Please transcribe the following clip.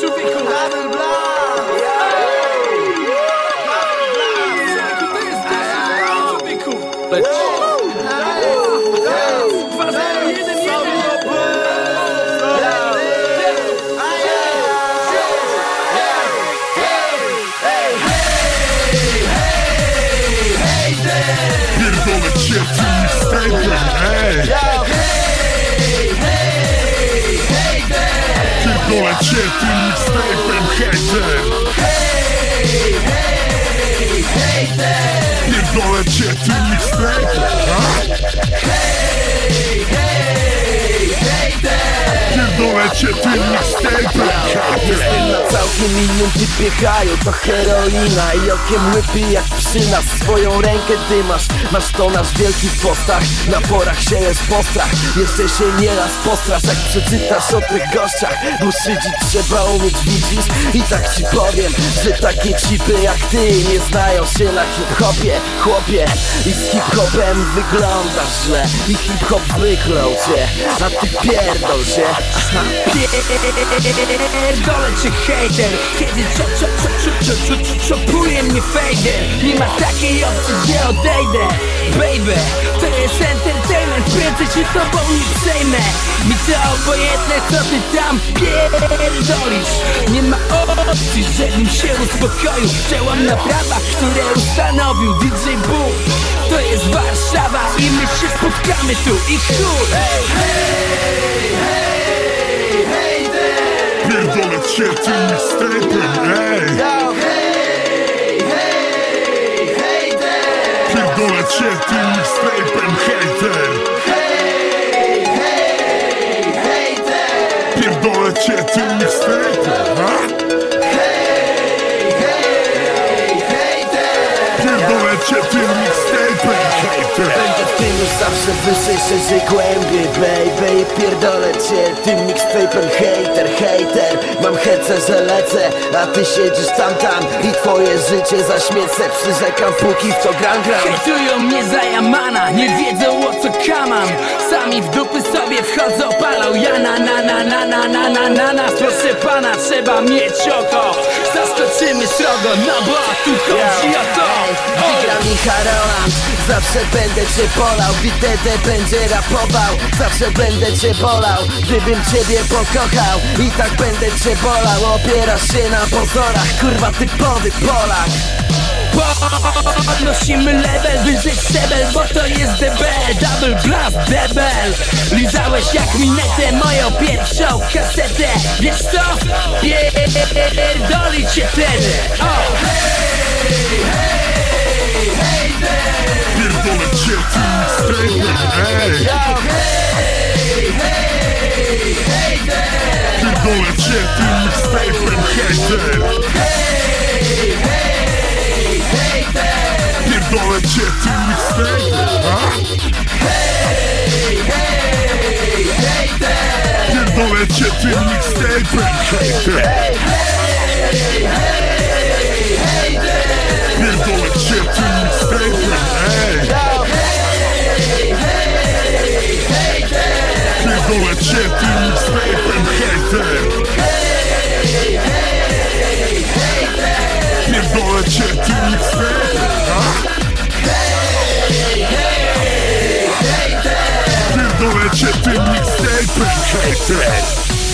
suffit qu'on ravel blas. Ravel Yeah Mein Chef Felix bleibt beim Ketten. Hey, hey, hey, hey, hey, hey, hey, Pierdolę cię mixtape'em, hejter Jestem na całkiem innym typie haju To heroina. I okiem łypy jak przy nas Swoją rękę ty masz, masz to nasz wielki postach Na porach siejesz postrach. Jeszcze się nieraz postrasz jak przeczytasz o tych gościach. Bo szydzić trzeba umieć widzisz I tak ci powiem, że takie cipy jak ty Nie znają się na hip-hopie, chłopie. I z hip-hopem wyglądasz źle. I hip-hop wyklął cię A ty pierdol się Aha. Pierdolę cię hejter. Kiedy czo, czo, czo, czo, czo, czo, czo, czopuje mnie fejder Nie ma takiej opcji, gdzie odejdę. Baby, to jest entertainment. Prędzej się tobą nie przejmę. Mi to obojętne, co ty tam pierdolisz. Nie ma opcji, żebym się uspokoił. Działam na prawach, które ustanowił DJ Boom To jest Warszawa i my się spotkamy tu. I chuj shit to me stamping, hey. Yo, hey, hey, hey there. Pierdolę cię tym mixtape'em, hejter. Hej, hej, hejter. Pierdolę hey, tym mixtape'em, Będę w tym już zawsze wyżej, szerzej, głębiej, baby. Pierdolę cię tym mixtape'em hater, hater. Mam hece, że lecę, a ty siedzisz tam, tam. I twoje życie zaśmiecę, przyrzekam póki w to gram, gram. Hejtują mnie za Jamana, nie wiedzą o co kamam Sami w dupy sobie wchodzą, palą. Ja na na na na na na na na nas Proszę pana, trzeba mieć oko. Zaskoczymy srogo, no bo tu chodzi o to. Wygra Roland Zawsze będę cię polał Witete będzie rapował. Zawsze będę cię bolał Gdybym ciebie pokochał. I tak będę cię bolał Opierasz się na pozorach Kurwa typowy Polak. Podnosimy level, wyżej szczebel, bo to jest DB Double blast, debel. Lizałeś jak minetę moją pierwszą kasetę. Wiesz co? Pierdoli cię wtedy. O! Pierdolę cię mixtape'em, ej Pierdolę cię tym mixtape'em, hejter Pierdolę cię tym mixtape'em, ha? Pierdolę cię tym mixtape'em, hejter Tym mixtape'em, hejter Pierdolę cię tym mixtape'em, ha? Pierdolę cię tym mixtape'em, hejter